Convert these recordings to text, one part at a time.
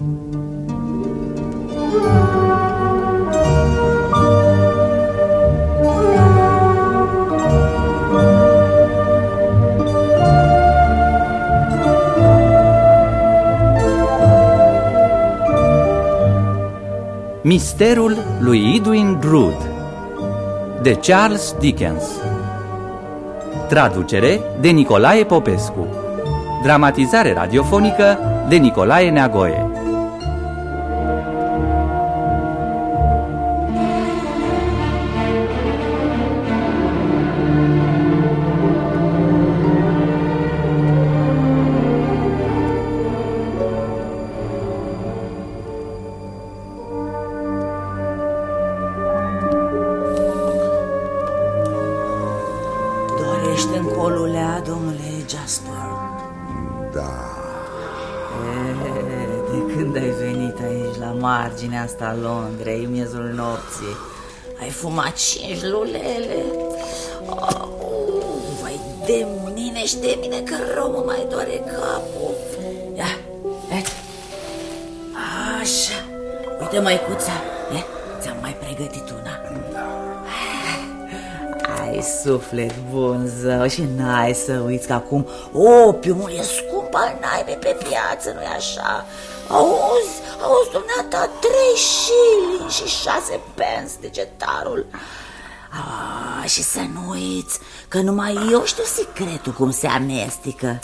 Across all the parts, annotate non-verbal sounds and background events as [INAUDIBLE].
Misterul lui Edwin Drood de Charles Dickens. Traducere de Nicolae Popescu. Dramatizare radiofonică de Nicolae Neagoe cinci lulele? Oh, vai de mine și de mine că rău mă mai doare capul. Ia, ia. Așa. Uite, măicuța, ia, ți-am mai pregătit una. Ai suflet bun, zău, și n-ai să uiți că acum opiumul e scump al naibii pe piață, nu-i așa? Auzi, auzi, dumneata, trei shilling și șase pence degetarul. Ah, și să nu uiți că numai eu știu secretul cum se amestecă.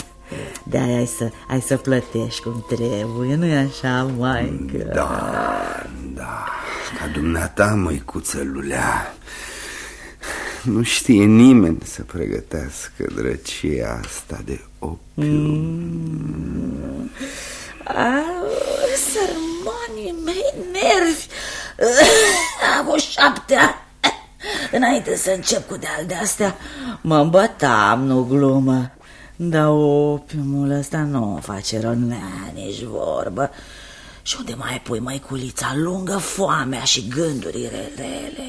de ai să, ai să plătești cum trebuie, nu-i așa, maică? da, da Ca dumneata, măicuță lulea Nu știe nimeni să pregătească drăcia asta de opium Ah, sărmanii mei nervi. [LAUGHS] Am o șapte ani. Înainte să încep cu de-al de-astea Mă îmbătam, nu glumă. Dar opiumul ăsta nu face rău nea, nici vorbă. Și unde mai pui măiculița? Lungă foamea și gânduri rele.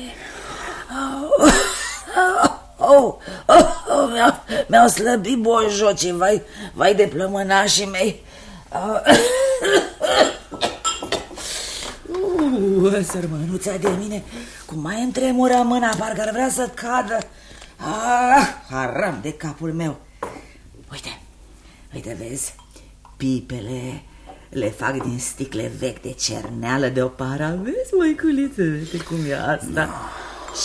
Oh, oh, oh, oh, oh, mi-au, mi-au slăbit bojocii, vai, vai de plămânașii mei Uh, sărmânuța de mine, cum mai îmi tremură mâna, parcă ar vrea să cadă. Ah, haram de capul meu. Uite, uite, vezi, pipele le fac din sticle vechi de cerneală de o para. Vezi, măiculiță, uite cum e asta. No.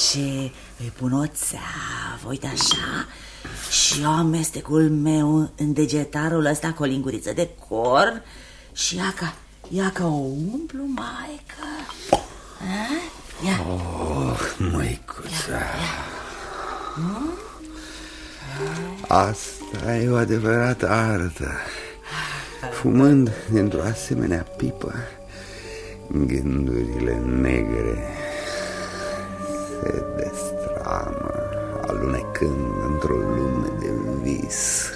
Și îi pun o țeavă, uite așa, și eu amestecul meu în degetarul ăsta cu o linguriță de corn și ia ca, ia ca o umplu, maică. A? Ia. Oh, măicuța ia, ia. Hmm? Asta e o adevărată artă Fumând dintr-o asemenea pipă Gândurile negre se destramă Alunecând într-o lume de vis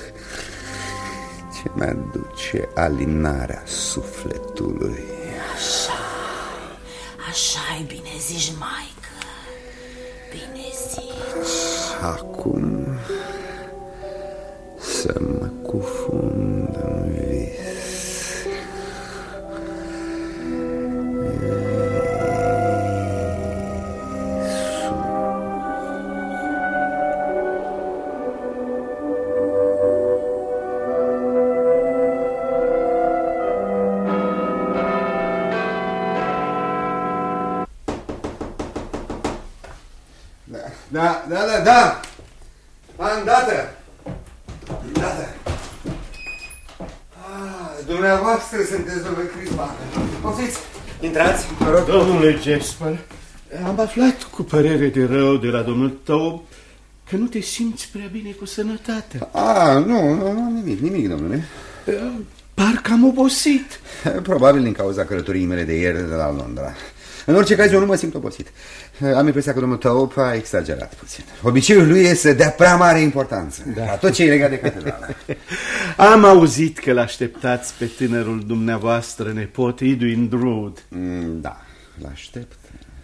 Ce mi-aduce alinarea sufletului. Așa, așa e bine zici, maică Bine zici. Acum să mă cufund Domnule Jasper, am aflat cu părere de rău de la domnul tău că nu te simți prea bine cu sănătatea. Ah, nu, nu, nu, nimic, nimic, domnule. Parcă am obosit. Probabil din cauza călătoriei mele de ieri de la Londra. În orice caz, eu nu mă simt obosit. Am impresia că domnul Taup a exagerat puțin. Obiceiul lui este să dea prea mare importanță da. la tot ce e legat de catedrală. [LAUGHS] Am auzit că l-așteptați pe tânărul dumneavoastră nepot Edwin Drood. Mm, da, l-aștept.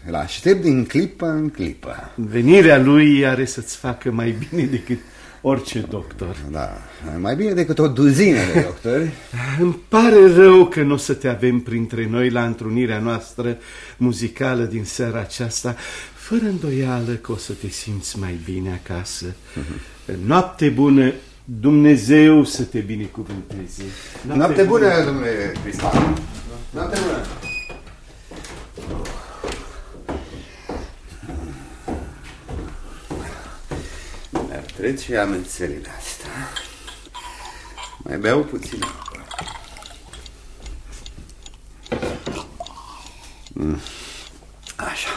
L-aștept din clipă în clipă. Venirea lui are să-ți facă mai bine decât orice doctor. Da, mai bine decât o duzină de doctori. [LAUGHS] Îmi pare rău că nu o să te avem printre noi la întrunirea noastră muzicală din seara aceasta, fără îndoială că o să te simți mai bine acasă. [LAUGHS] Noapte bună, Dumnezeu să te binecuvânteze. Noapte, Noapte bună, bună, domnule Cristian. Noapte bună. Mi-ar trece amențelile astea. Mai beau puțin mm. Așa.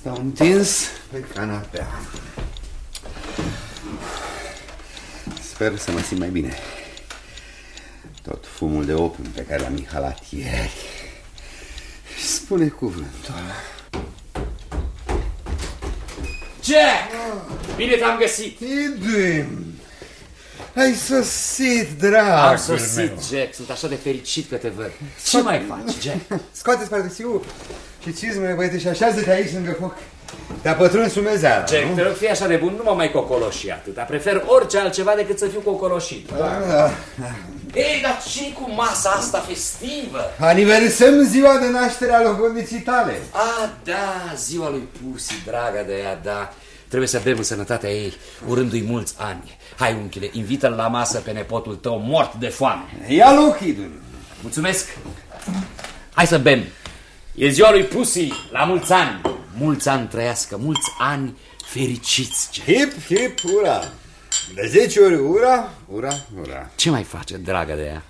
Stau întins pe canapea. Sper să mă simt mai bine. Tot fumul de opium pe care l-am inhalat ieri. Spune cuvântul. Jack! Bine te-am găsit! Edwin! Ai sosit, drag. Am sosit, meu. Jack. Sunt așa de fericit că te văd. Ce mai faci, Jack? [LAUGHS] Scoate-ți pardesiul și cizmele, băiete, și așează-te aici lângă foc. Te-a pătruns sumezeala, Jack, nu? te rog, fii așa de bun, nu mă mai cocoloși atâta. Prefer orice altceva decât să fiu cocoloșit. Da, da. Ei, dar ce cu masa asta festivă? Aniversăm ziua de naștere a logodniții tale. Ah, da, ziua lui Pusi, draga de ea, da. Trebuie să bem în sănătatea ei, urându-i mulți ani. Hai, unchile, invită-l la masă pe nepotul tău mort de foame. Ia loc, Idun. Mulțumesc. Hai să bem. E ziua lui Pusi, la mulți ani. Mulți ani trăiască, mulți ani fericiți. Hip, hip, ura. De 10 ori ura, ura, ura. Ce mai face, dragă de ea?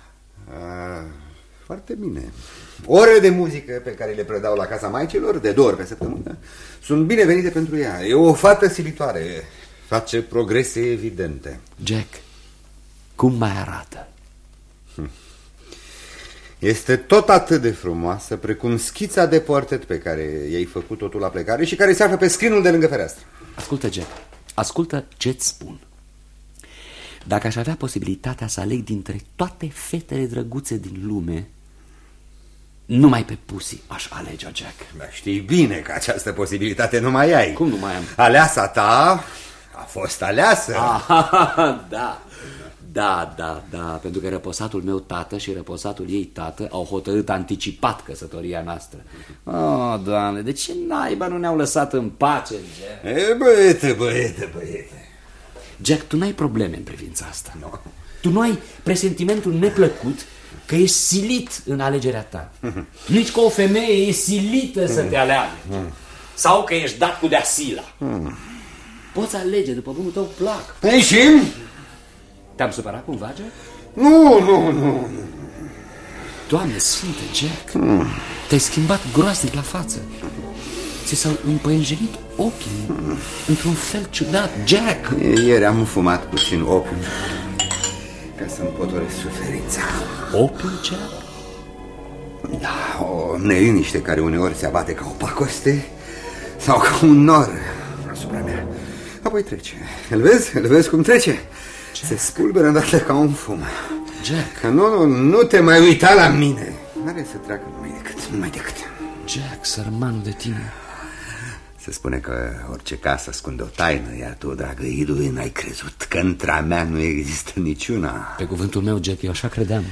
A, foarte bine. Ore de muzică pe care le predau la casa maicilor, de două ori pe săptămână, sunt binevenite pentru ea. E o fată silitoare. Face progrese evidente. Jack, cum mai arată? Hm. Este tot atât de frumoasă precum schița de portet pe care i-ai făcut totul la plecare și care se află pe scrinul de lângă fereastră. Ascultă, Jack, ascultă ce-ți spun. Dacă aș avea posibilitatea să aleg dintre toate fetele drăguțe din lume, numai pe Pussy aș alege Jack. Da, știi bine că această posibilitate nu mai ai. Cum nu mai am? Aleasa ta a fost aleasă. Ah, [LAUGHS] da. Da, da, da, pentru că răposatul meu tată și răposatul ei tată au hotărât anticipat căsătoria noastră. Oh, doamne, de ce naiba nu ne-au lăsat în pace, Jack? E, băiete, băiete, băiete. Jack, tu n-ai probleme în privința asta. No. Tu nu ai presentimentul neplăcut că ești silit în alegerea ta. Nici că o femeie e silită să te aleagă. Sau că ești dat cu deasila. Poți alege după bunul tău plac. Păi și? Te-am supărat cumva, Jack? Nu, nu, nu. Doamne Sfinte, Jack, mm. te-ai schimbat groaznic la față. Ți s-au împăienjenit ochii mm. într-un fel ciudat, Jack. Ieri am fumat puțin opium ca să-mi potolesc suferința. Opium, Jack? Da, o neliniște care uneori se abate ca o pacoste sau ca un nor asupra mea. Apoi trece. Îl vezi? Îl vezi cum trece? Se spulberă îndată ca un fum. Jack. Că nu, nu, nu te mai uita la mine. N-are să treacă numai decât, numai decât. Jack, sărmanul de tine. Se spune că orice casă ascunde o taină, iar tu, dragă Idu, n-ai crezut că între mea nu există niciuna. Pe cuvântul meu, Jack, eu așa credeam.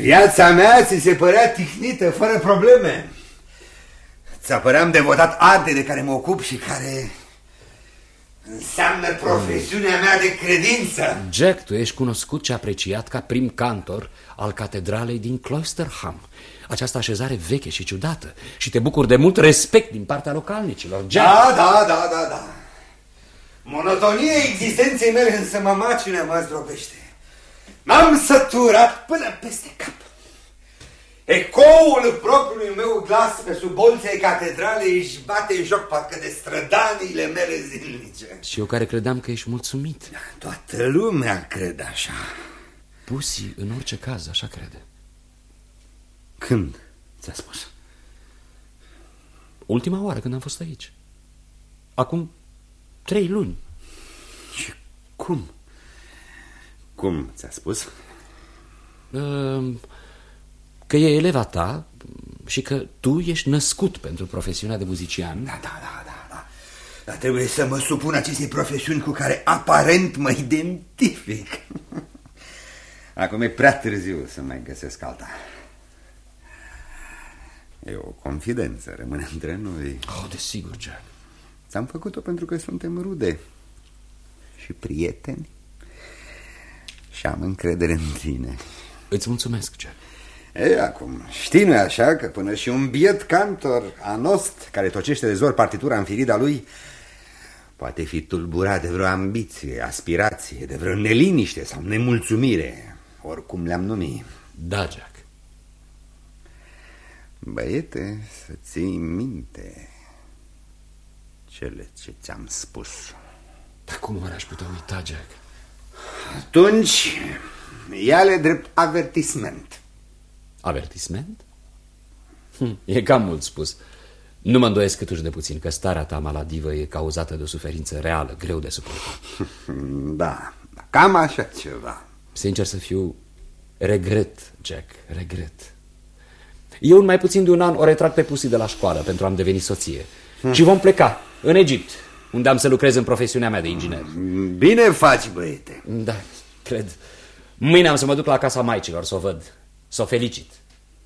Viața mea ți se părea tihnită, fără probleme. Ți-a păream devotat arte de care mă ocup și care Înseamnă profesiunea mea de credință. Jack, tu ești cunoscut și apreciat ca prim cantor al catedralei din Cloisterham. Această așezare veche și ciudată și te bucur de mult respect din partea localnicilor. Jack. Da, da, da, da, da. Monotonia existenței mele însă mă macină, mă zdrobește. M-am săturat până peste cap. Ecoul propriului meu glas pe sub bolței catedrale își bate joc parcă de strădaniile mele zilnice. Și eu care credeam că ești mulțumit. Toată lumea crede așa. Pusi, în orice caz, așa crede. Când ți-a spus? Ultima oară când am fost aici. Acum trei luni. Și cum? Cum ți-a spus? Uh, că e eleva ta și că tu ești născut pentru profesiunea de muzician. Da, da, da, da, da. Dar trebuie să mă supun acestei profesiuni cu care aparent mă identific. [LAUGHS] Acum e prea târziu să mai găsesc alta. E o confidență, rămâne între noi. Oh, desigur, Jack. Ți-am făcut-o pentru că suntem rude și prieteni și am încredere în tine. Îți mulțumesc, Jack. E, acum, știi nu așa că până și un biet cantor anost care tocește de zor partitura în firida lui poate fi tulburat de vreo ambiție, aspirație, de vreo neliniște sau nemulțumire, oricum le-am numit. Da, Jack. Băiete, să ții minte cele ce ți-am spus. Dar cum oare aș putea uita, Jack? Atunci, ia-le drept avertisment. Avertisment? Hm, e cam mult spus. Nu mă îndoiesc câtuși de puțin că starea ta maladivă e cauzată de o suferință reală, greu de suportat. [LAUGHS] Da, cam așa ceva. Sincer să fiu, regret, Jack, regret. Eu în mai puțin de un an o retrag pe Pusi de la școală pentru a-mi deveni soție. Hm. Și vom pleca în Egipt, unde am să lucrez în profesiunea mea de inginer. Bine faci, băiete. Da, cred. Mâine am să mă duc la casa maicilor să o văd, să o felicit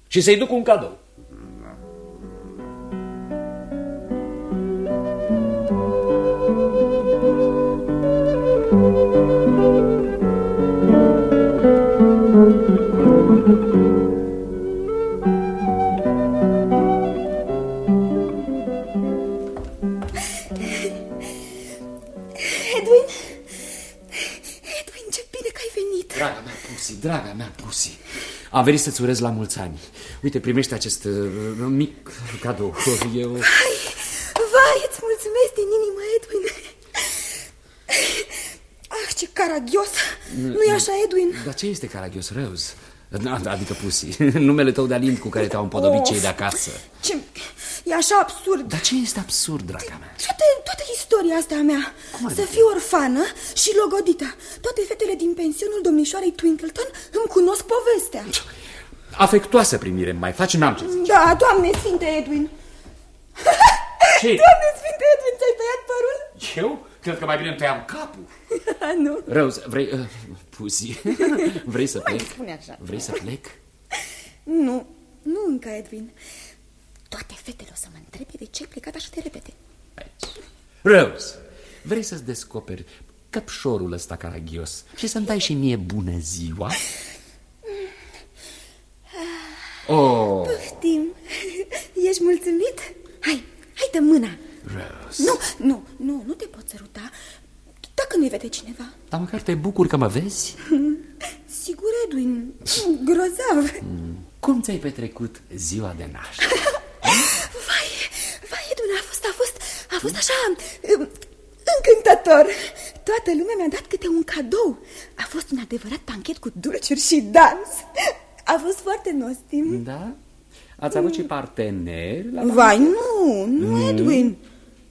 și să-i duc un cadou. Am venit să-ți urez la mulți ani. Uite, primește acest uh, mic cadou. Eu... Vai, vai, îți mulțumesc din inimă, Edwin. Ah, ce caragios. Nu-i așa, Edwin? Dar ce este caragios Rose? Adică Pusi, [LAUGHS] numele tău de alint cu care te-au împodobit cei de acasă. Ce... E așa absurd. Dar ce este absurd, draga mea? Toată, toată istoria asta a mea. Să fiu orfană și logodită. Toate fetele din pensionul domnișoarei Twinkleton îmi cunosc povestea. Afectoasă primire, mai faci, n-am ce zice. Da, doamne sfinte, Edwin. [LAUGHS] Ce? Doamne sfinte, Edwin, ți-ai tăiat părul? Eu? Cred că mai bine îmi tăiam capul. [LAUGHS] nu. Rose, vrei... Uh, Pusi, [LAUGHS] vrei să plec? spune așa. Vrei să plec? Nu, nu încă, Edwin. Toate fetele o să mă întrebe de ce ai plecat așa de repede. Aici. Rose, vrei să-ți descoperi căpșorul ăsta caragios și să-mi dai și mie bună ziua? Oh, Poftim. Ești mulțumit? Hai, hai dă mâna. Rose. Nu, nu, nu, nu te pot săruta. Dacă nu-i vede cineva. Dar măcar te bucur că mă vezi? Sigur, Edwin, grozav. Cum ți-ai petrecut ziua de naștere? Vai, vai, Edwin, a fost, a fost, a fost așa um, încântător. Toată lumea mi-a dat câte un cadou. A fost un adevărat panchet cu dulciuri și dans. A fost foarte nostim. Da? Ați avut și parteneri la Vai, nu, nu, Edwin.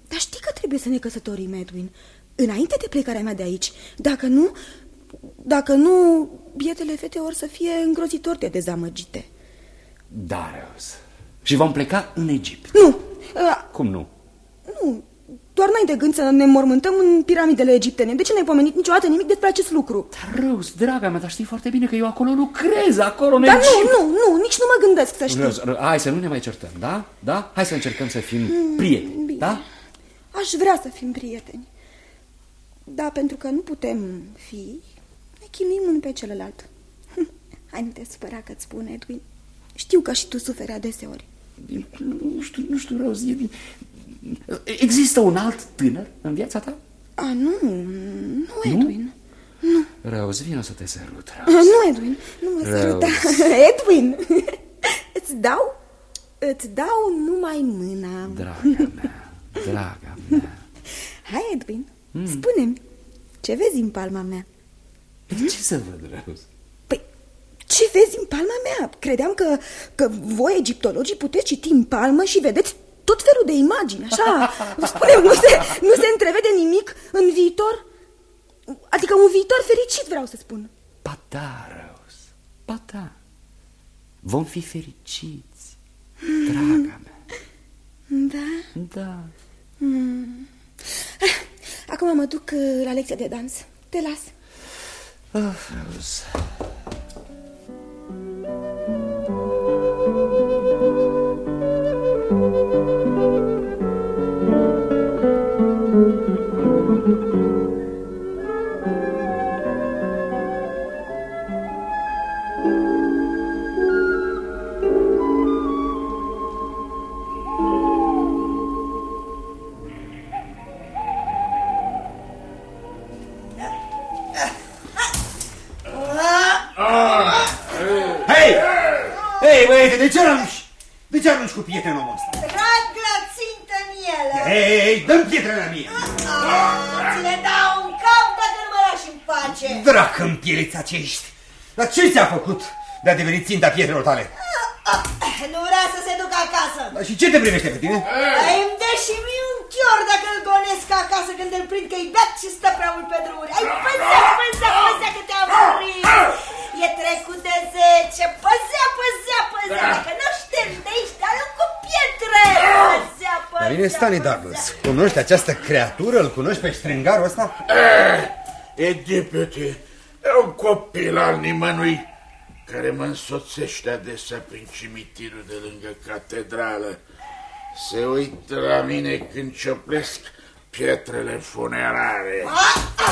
Dar știi că trebuie să ne căsătorim, Edwin. Înainte de plecarea mea de aici. Dacă nu, dacă nu, bietele fete or să fie îngrozitor de dezamăgite. Da, Rose. Și vom pleca în Egipt. Nu, a, Cum nu? nu, doar n-ai de gând să ne mormântăm în piramidele egiptene. De ce n-ai pomenit niciodată nimic despre acest lucru? Dar, Rose, draga mea, dar știi foarte bine că eu acolo lucrez, acolo în Dar Egipt. nu, nu, nu, nici nu mă gândesc să știi. Rose, Rose, hai să nu ne mai certăm, da? Da? Hai să încercăm să fim prieteni, bine. da? Aș vrea să fim prieteni. Da, pentru că nu putem fi, ne chinuim unul pe celălalt. [LAUGHS] Hai, nu te supăra că-ți spun, Edwin. Știu că și tu suferi adeseori. Nu știu, nu știu, Rose, e... Există un alt tânăr în viața ta? A, nu, nu, Edwin. Rose, vină să te sărut, A, Rose. nu, Edwin, nu mă Rău. săruta. [LAUGHS] Edwin, [LAUGHS] îți dau, îți dau numai mâna. Draga mea, draga mea. [LAUGHS] Hai, Edwin, spune-mi, ce vezi în palma mea? Ce să văd, Rose? Păi, ce vezi în palma mea? Credeam că, că voi, egiptologii, puteți citi în palmă și vedeți tot felul de imagini, așa? spune nu se, nu se întrevede nimic în viitor? Adică un viitor fericit, vreau să spun. Ba da, Rose, ba da. Vom fi fericiți, draga mea. Da? Da. Acum mă duc uh, la lecția de dans. Te las. Ah, de thank you ce arunci? De ce arunci cu pietre în omul ăsta? Trag la țintă în ele. Ei, ei, dă pietre la mine. Ți le dau în cap dacă nu mă lași în pace. Drac în pieleți acești. Dar ce ți-a făcut de a deveni ținta pietrelor tale? Nu vrea să se ducă acasă. Dar și ce te privește pe tine? Ai îmi dă și mie un chior dacă îl gonesc acasă când îl prind că-i beat și stă prea mult pe drumuri. Ai păzea, păzea, păzea că te-am murit. E trecut de zece. Păzea, păzea, păzea. Dacă nu știi de aici, dar cu pietre. Păzea, păzea, Dar bine, Stanley Douglas, cunoști această creatură? Îl cunoști pe strengarul ăsta? E deputy, e un copil al nimănui care mă însoțește adesea prin cimitirul de lângă catedrală. Se uită la mine când cioplesc pietrele funerare.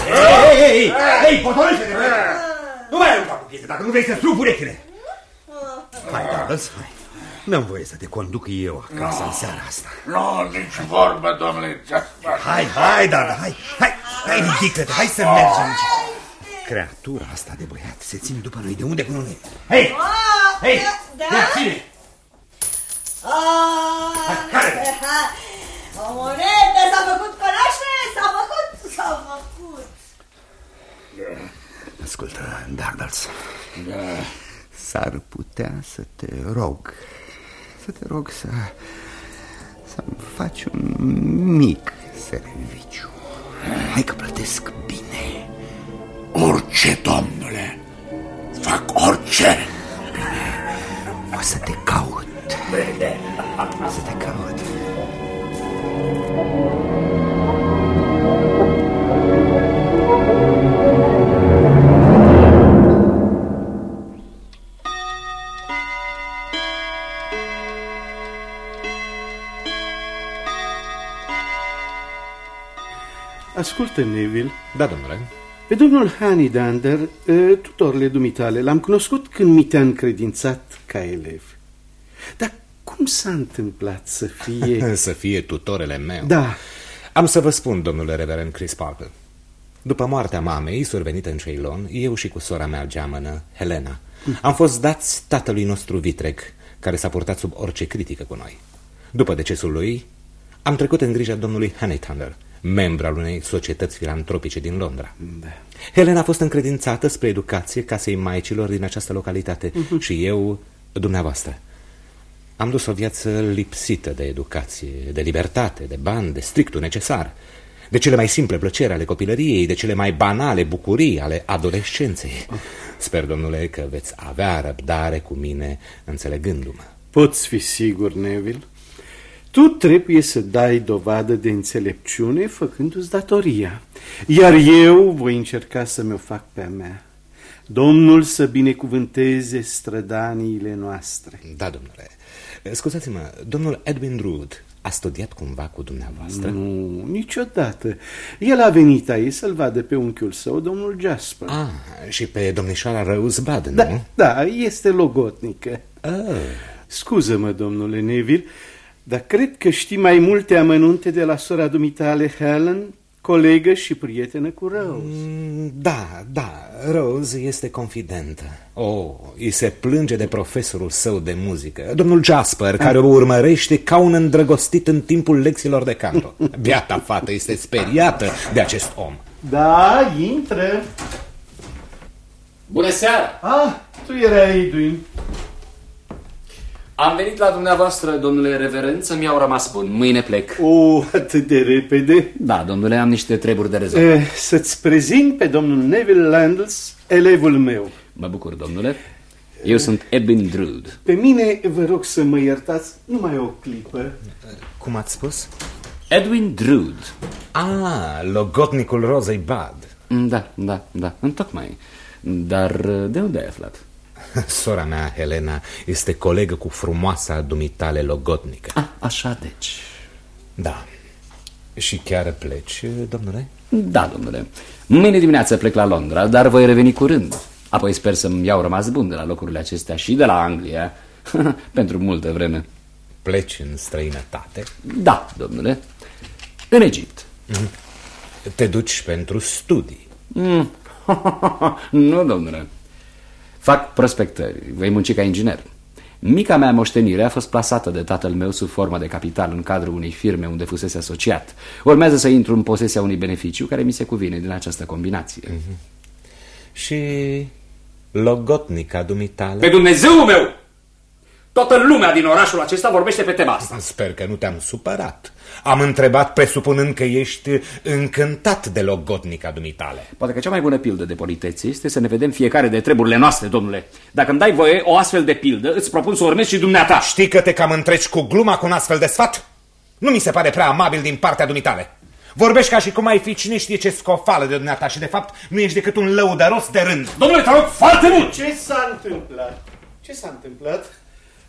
Ei, ei, ei, ei, potolește-te! Nu mai arunca cu pietre dacă nu vrei să strup urechile! Hai, Douglas, hai. N-am voie să te conduc eu acasă în seara asta. Nu, nici vorbă, domnule Jasper. Hai, hai, Dada, hai, hai, hai, ridică-te, hai să mergem. Creatura asta de băiat se ține după noi, de unde cu noi? Hei, hei, da? ia, ține! Ah, care? O monedă s-a făcut cunoaștere? S-a făcut? S-a făcut. Ascultă, Douglas, Da. s-ar putea să te rog, să te rog să, să-mi faci un mic serviciu. Hai că plătesc bine. Orice, domnule. Fac orice. O să te caut. O să te caut. Ascultă, Neville, Da, domnule. pe domnul Hanidander, eh, tutorle dumitale, l-am cunoscut când mi te-a încredințat ca elev. Dar cum s-a întâmplat să fie... [LAUGHS] Să fie tutorele meu. da, Am să vă spun, domnule reverend Chris Parker. După moartea mamei, survenită în Ceylon, eu și cu sora mea geamănă, Helena, am fost dați tatălui nostru vitreg, care s-a purtat sub orice critică cu noi. După decesul lui, am trecut în grija domnului Honeythunder, membru al unei societăți filantropice din Londra. da. Helena a fost încredințată spre educație casei maicilor din această localitate și eu, dumneavoastră. Am dus o viață lipsită de educație, de libertate, de bani, de strictul necesar, de cele mai simple plăceri ale copilăriei, de cele mai banale bucurii ale adolescenței. Sper, domnule, că veți avea răbdare cu mine înțelegându-mă. Poți fi sigur, Neville. Tu trebuie să dai dovadă de înțelepciune făcându-ți datoria, iar eu voi încerca să mi-o fac pe a mea. Domnul să binecuvânteze strădaniile noastre. Da, domnule. Scuzați-mă, domnul Edwin Drood a studiat cumva cu dumneavoastră? Nu, niciodată. El a venit aici să-l vadă pe unchiul său, domnul Jasper. Ah, și pe domnișoara Rose Baden, Da, nu? da, este logotnică. Ah. Scuză-mă, domnule Neville, dar cred că știi mai multe amănunte de la sora dumitale Helen, colegă și prietenă cu Rose. Mm, Da, da, Rose este confidentă. Oh, îi se plânge de profesorul său de muzică, domnul Jasper, care o urmărește ca un îndrăgostit în timpul lecțiilor de canto. Beata fată este speriată de acest om. Da, intră. Bună seara! Ah, tu erai Edwin. Am venit la dumneavoastră, domnule reverend, să-mi iau rămas bun. Mâine plec. O, atât de repede. Da, domnule, am niște treburi de rezolvat. Eh, să-ți prezint pe domnul Neville Landles, elevul meu. Mă bucur, domnule. Eu sunt Edwin Drood. Pe mine vă rog să mă iertați numai o clipă. Cum ați spus? Edwin Drood. Ah, logotnicul Rozei Bad. Da, da, da, întocmai. Dar de unde ai aflat? [LAUGHS] Sora mea, Helena, este colegă cu frumoasa dumitale logotnică. Ah, așa deci. Da. Și chiar pleci, domnule? Da, domnule. Mâine dimineață plec la Londra, dar voi reveni curând. Apoi sper să-mi iau rămas bun de la locurile acestea și de la Anglia, [LAUGHS] pentru multă vreme. Pleci în străinătate? Da, domnule. În Egipt. Te duci pentru studii? Mm. [LAUGHS] nu, domnule. Fac prospectări, voi munci ca inginer. Mica mea moștenire a fost plasată de tatăl meu sub formă de capital în cadrul unei firme unde fusese asociat. Urmează să intru în posesia unui beneficiu care mi se cuvine din această combinație. Mm -hmm. Și logotnica dumitale? Pe Dumnezeu meu! Toată lumea din orașul acesta vorbește pe tema asta. Sper că nu te-am supărat. Am întrebat presupunând că ești încântat de logotnica dumitale. Poate că cea mai bună pildă de politețe este să ne vedem fiecare de treburile noastre, domnule. Dacă îmi dai voie o astfel de pildă, îți propun să urmezi și dumneata. Știi că te cam întreci cu gluma cu un astfel de sfat? Nu mi se pare prea amabil din partea dumitale. Vorbești ca și cum ai fi cine știe ce scofală de dumneata și de fapt nu ești decât un lăudăros de rând. Domnule, te rog foarte mult! Ce s-a întâmplat? Ce s-a întâmplat?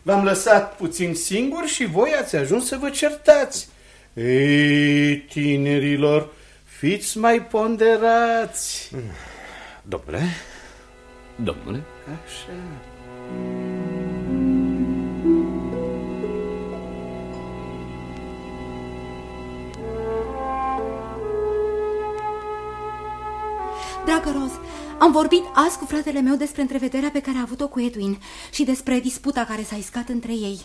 V-am lăsat puțin singur și voi ați ajuns să vă certați. Ei, tinerilor, fiți mai ponderați. Domnule? Domnule? Așa. Dragă Roz, am vorbit azi cu fratele meu despre întrevederea pe care a avut-o cu Edwin și despre disputa care s-a iscat între ei.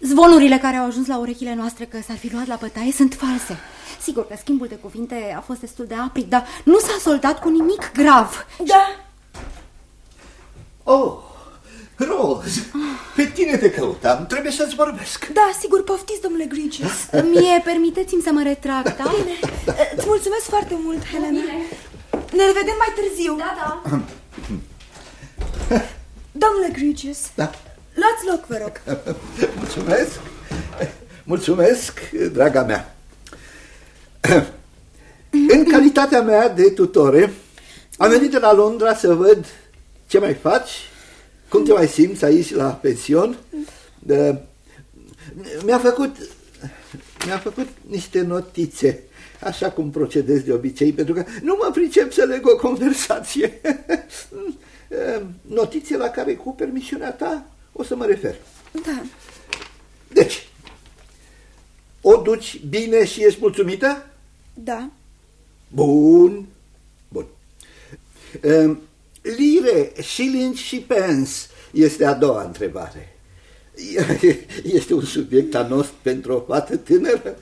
Zvonurile care au ajuns la urechile noastre că s-ar fi luat la bătaie sunt false. Sigur că schimbul de cuvinte a fost destul de aprig, dar nu s-a soldat cu nimic grav. Da. Oh, Rose, pe tine te căutam, trebuie să-ți vorbesc. Da, sigur, poftiți, domnule Grigius. Mie permiteți-mi să mă retrag, da? Bine. Îți mulțumesc foarte mult, Helena. Ne vedem mai târziu. Da, da. [CLEARS THROAT] Domnule Grigius. Da. Luați loc, vă rog. [LAUGHS] Mulțumesc. Mulțumesc, draga mea. [CLEARS THROAT] În calitatea mea de tutore, am venit de la Londra să văd ce mai faci, cum te mai simți aici la pension. Mi-a făcut, mi-a făcut niște notițe, așa cum procedez de obicei, pentru că nu mă pricep să leg o conversație. [LAUGHS] Notițe la care, cu permisiunea ta, o să mă refer. Da. Deci, o duci bine și ești mulțumită? Da. Bun. Bun. Um, lire, shilling și pence este a doua întrebare. [LAUGHS] Este un subiect anos pentru o fată tânără,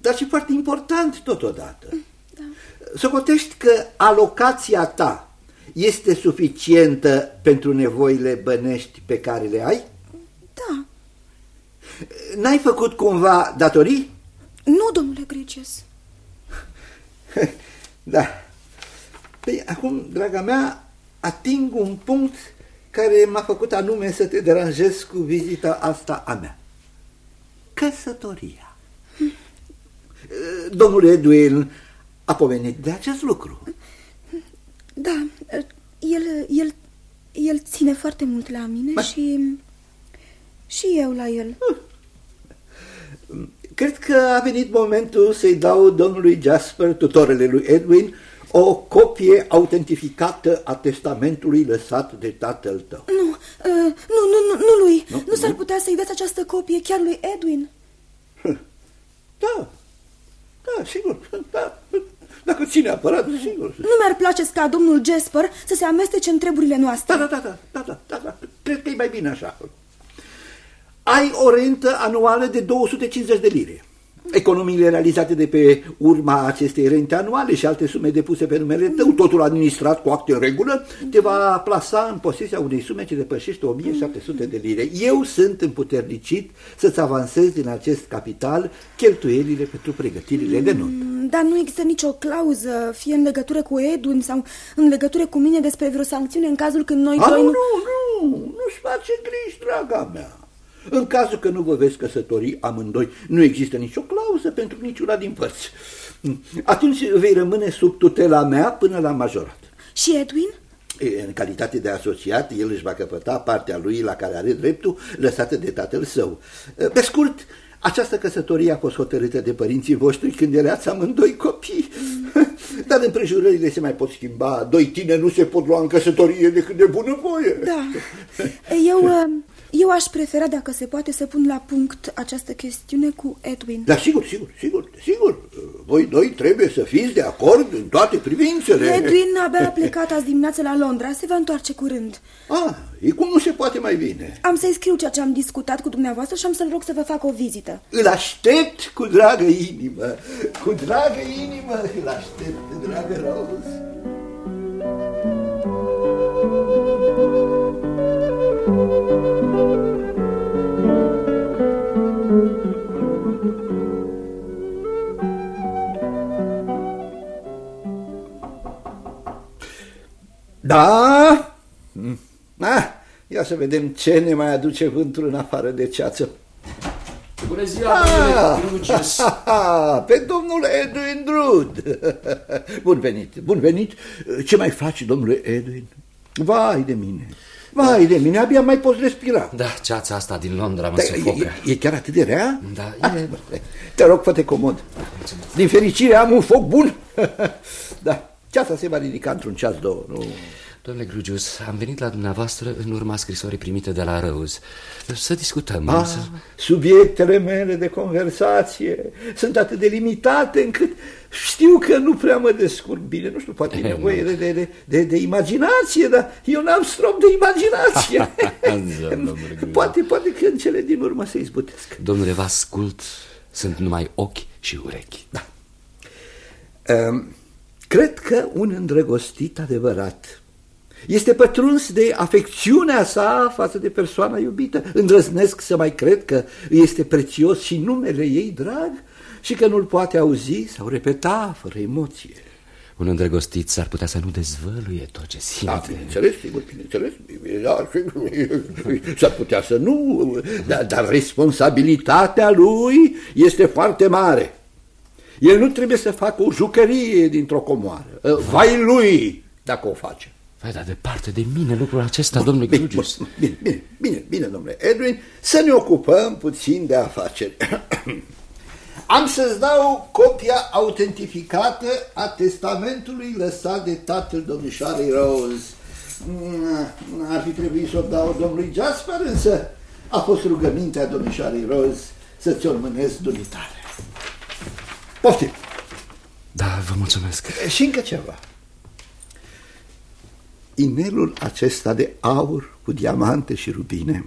dar și foarte important totodată. Da. Socotești că alocația ta este suficientă pentru nevoile bănești pe care le ai? Da. N-ai făcut cumva datorii? Nu, domnule Grigius. [LAUGHS] Da. Păi, acum, draga mea, ating un punct care m-a făcut anume să te deranjez cu vizita asta a mea. Căsătoria. Domnul Edwin a pomenit de acest lucru. Da, el, el, el ține foarte mult la mine Ba. și, și eu la el. Cred că a venit momentul să-i dau domnului Jasper, tutorele lui Edwin, o copie autentificată a testamentului lăsat de tatăl tău. Nu, uh, nu, nu, nu, nu lui. Nu? Nu, nu s-ar Nu? putea să-i dați această copie chiar lui Edwin. Da, da, sigur, da. Dacă ține aparat, sigur. Nu mi-ar place ca domnul Jasper să se amestece în treburile noastre. Da, da, da, da, da, da, da, da. Cred că e mai bine așa. Ai o rentă anuală de 250 de lire. Economiile realizate de pe urma acestei rente anuale și alte sume depuse pe numele tău, totul administrat cu acte în regulă, te va plasa în posesia unei sume ce depășește 1700 de lire. Eu sunt împuternicit să-ți avansez din acest capital cheltuielile pentru pregătirile de notă. Mm, Dar nu există nicio clauză, fie în legătură cu Edwin sau în legătură cu mine despre vreo sancțiune în cazul când noi A, doi nu, nu, nu, nu-și face griji, draga mea. În cazul că nu vă veți căsători amândoi, nu există nicio clauză pentru niciuna din părți. Atunci vei rămâne sub tutela mea până la majorat. Și Edwin? În calitate de asociat, el își va căpăta partea lui la care are dreptul, lăsată de tatăl său. Pe scurt, această căsătorie a fost hotărâtă de părinții voștri când erați amândoi copii. [LAUGHS] Dar împrejurările se mai pot schimba. Doi tine nu se pot lua în căsătorie decât de bunăvoie. Da. Eu, [LAUGHS] eu aș prefera, dacă se poate, să pun la punct această chestiune cu Edwin. Da, sigur, sigur, sigur, sigur. Voi doi trebuie să fiți de acord în toate privințele. Edwin [LAUGHS] abia a plecat azi dimineață la Londra, se va întoarce curând. Ah, e cum nu se poate mai bine. Am să-i scriu ceea ce am discutat cu dumneavoastră și am să-l rog să vă facă o vizită. Îl aștept cu dragă inimă, cu dragă inimă îl aștept, dragă Rose. Da? Ah, ia să vedem ce ne mai aduce vântul în afară de ceață. Bună ziua, ah, Druges! Pe domnul Edwin Drud! [LAUGHS] Bun venit, bun venit! Ce mai faci, domnule Edwin? Vai de mine! Vai de mine, abia mai poți respira. Da, ceața asta din Londra mă da, sufocă. E, e chiar atât de rea? Da, ah, e... Te rog, fă-te comod. Din fericire am un foc bun. [LAUGHS] da, ceața se va ridica într-un ceas, două. Nu... Domnule Grugius, am venit la dumneavoastră în urma scrisorii primite de la Rose. Să discutăm. Ah, să... Subiectele mele de conversație sunt atât de limitate încât știu că nu prea mă descurc bine. Nu știu, poate e nevoie de, de, de, de imaginație, dar eu n-am strop de imaginație. [LAUGHS] [LAUGHS] poate, poate că în cele din urmă să izbutesc. Domnule, vă ascult. Sunt numai ochi și urechi. Da. Um, cred că un îndrăgostit adevărat este pătruns de afecțiunea sa față de persoana iubită. Îndrăznesc să mai cred că este prețios și numele ei drag și că nu-l poate auzi sau repeta fără emoție. Un îndrăgostit s-ar putea să nu dezvăluie tot ce simte. Da, bineînțeles, sigur, bineînțeles. Da, [LAUGHS] s-ar putea să nu, dar, dar responsabilitatea lui este foarte mare. El nu trebuie să facă o jucărie dintr-o comoară. Vai lui dacă o face. Vai, dar departe de mine lucrul acesta, bun, domnule bine, Bine, bine, bine, bine, domnule Edwin, să ne ocupăm puțin de afaceri. [CLEARS THROAT] Am să-ți dau copia autentificată a testamentului lăsat de tatăl domnișoarei Rose. Mm, ar fi trebuit să o dau domnului Jasper, însă a fost rugămintea domnișoarei Rose să ți-o mânez dunitare. Poftim! Da, vă mulțumesc. Și încă ceva. Inelul acesta de aur cu diamante și rubine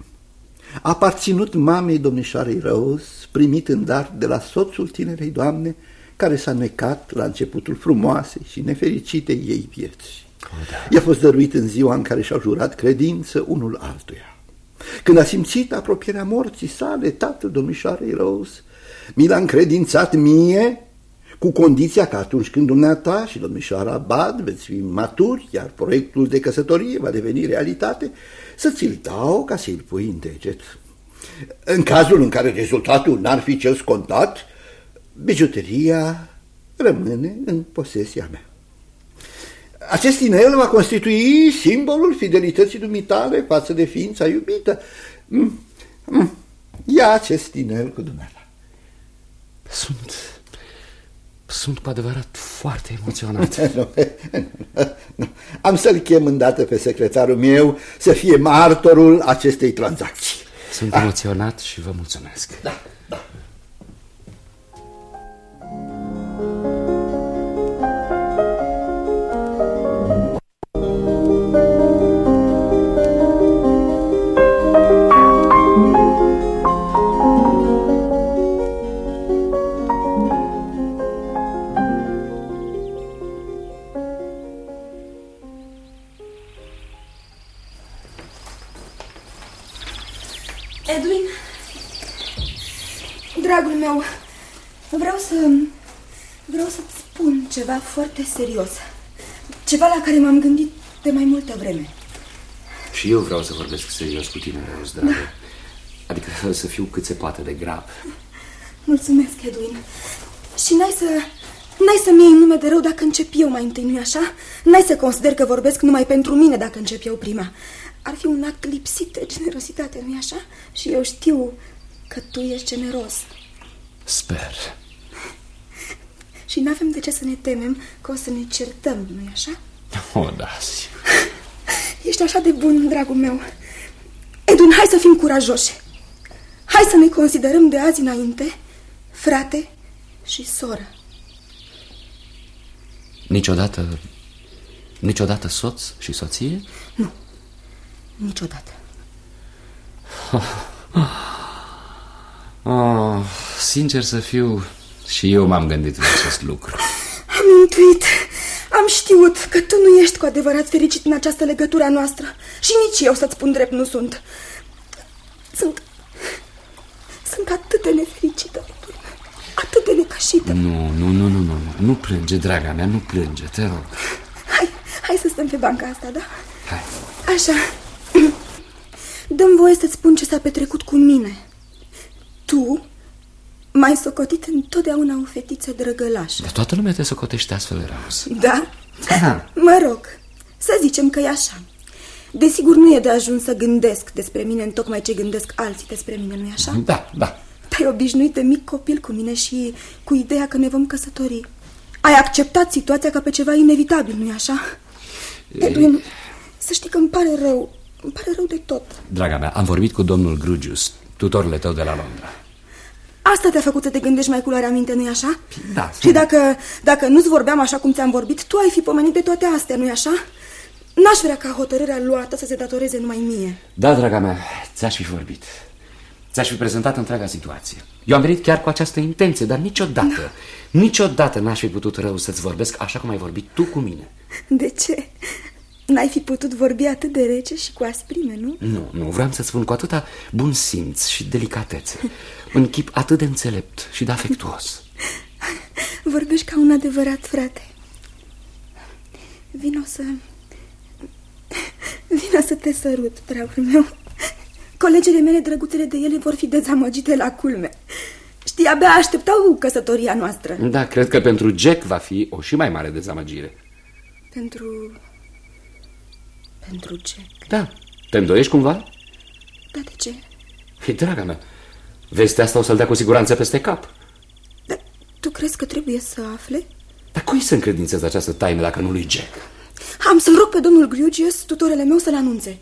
a aparținut mamei domnișoarei Rose, primit în dar de la soțul tinerei doamne, care s-a necat la începutul frumoase și nefericite ei vieți. Oh, da. I-a fost dăruit în ziua în care și-au jurat credință unul altuia. Când a simțit apropierea morții sale, tatăl domnișoarei Rose mi l-a încredințat mie cu condiția că atunci când dumneata și domnișoara Bad veți fi maturi, iar proiectul de căsătorie va deveni realitate, să ți-l dau ca să-l pui în deget. În cazul în care rezultatul n-ar fi cel scontat, bijuteria rămâne în posesia mea. Acest inel va constitui simbolul fidelității dumitale față de ființa iubită. Mm, mm, ia acest inel cu dumneata. Sunt sunt cu adevărat foarte emoționat. [LAUGHS] Am să-l chem îndată pe secretarul meu să fie martorul acestei tranzacții. Sunt ah. emoționat și vă mulțumesc. Da, ceva foarte serios. Ceva la care m-am gândit de mai multă vreme. Și eu vreau să vorbesc serios cu tine, Rose, dar... Da. Adică să fiu cât se poate de grav. Mulțumesc, Edwin. Și n-ai să... N-ai să-mi iei nume de rău dacă încep eu mai întâi, nu așa? N-ai să consider că vorbesc numai pentru mine dacă încep eu prima. Ar fi un act lipsit de generositate, nu-i așa? Și eu știu că tu ești generos. Sper. Și n-avem de ce să ne temem că o să ne certăm, nu-i așa? O, da, sigur. [LAUGHS] Ești așa de bun, dragul meu. Edun, hai să fim curajoși. Hai să ne considerăm de azi înainte frate și soră. Niciodată... Niciodată soț și soție? Nu, niciodată. Oh, [LAUGHS] sincer să fiu, și eu m-am gândit la acest lucru. Am intuit, am știut că tu nu ești cu adevărat fericit în această legătură a noastră. Și nici eu, să-ți spun drept, nu sunt. Sunt... Sunt atât de nefericită, atât de necășită. Nu, nu, nu, nu, nu, nu plânge, draga mea, nu plânge, te rog. Hai, hai să stăm pe banca asta, da? Hai. Așa. Dăm voie să-ți spun ce s-a petrecut cu mine. Tu m-ai socotit întotdeauna o fetiță drăgălașă. Dar toată lumea te socotește astfel, Raus. Da? Da. Mă rog, să zicem că e așa. Desigur nu e de ajuns să gândesc despre mine în tocmai ce gândesc alții despre mine, nu-i așa? Da, da. Te-ai obișnuit de mic copil cu mine și cu ideea că ne vom căsători. Ai acceptat situația ca pe ceva inevitabil, nu-i așa? Edwin, să știi că îmi pare rău, îmi pare rău de tot. Draga mea, am vorbit cu domnul Grugius, tutorul tău de la Londra. Asta te-a făcut să te gândești mai cu luarea minte, nu-i așa? Da. Și dacă, dacă nu-ți vorbeam așa cum ți-am vorbit, tu ai fi pomenit de toate astea, nu-i așa? N-aș vrea ca hotărârea luată să se datoreze numai mie. Da, draga mea, ți-aș fi vorbit. Ți-aș fi prezentat întreaga situație. Eu am venit chiar cu această intenție, dar niciodată, da. niciodată n-aș fi putut rău să-ți vorbesc așa cum ai vorbit tu cu mine. De ce? N-ai fi putut vorbi atât de rece și cu asprime, nu? Nu, nu, vreau să-ți spun cu atâta bun simț și delicatețe. Un chip atât de înțelept și de afectuos. [LAUGHS] Vorbești ca un adevărat frate. Vino să... [LAUGHS] Vino să te sărut, dragul meu. Colegele mele drăguțele de ele vor fi dezamăgite la culme. Știi, abia așteptau căsătoria noastră. Da, cred că pentru Jack va fi o și mai mare dezamăgire. Pentru... Pentru Jack. Da. Te îndoiești cumva? Da, de ce? Ei, draga mea, vestea asta o să-l dea cu siguranță peste cap. Dar tu crezi că trebuie să afle? Dar cui să încredințez această taină dacă nu lui Jack? Am să-l rog pe domnul Griugius, tutorele meu, să-l anunțe.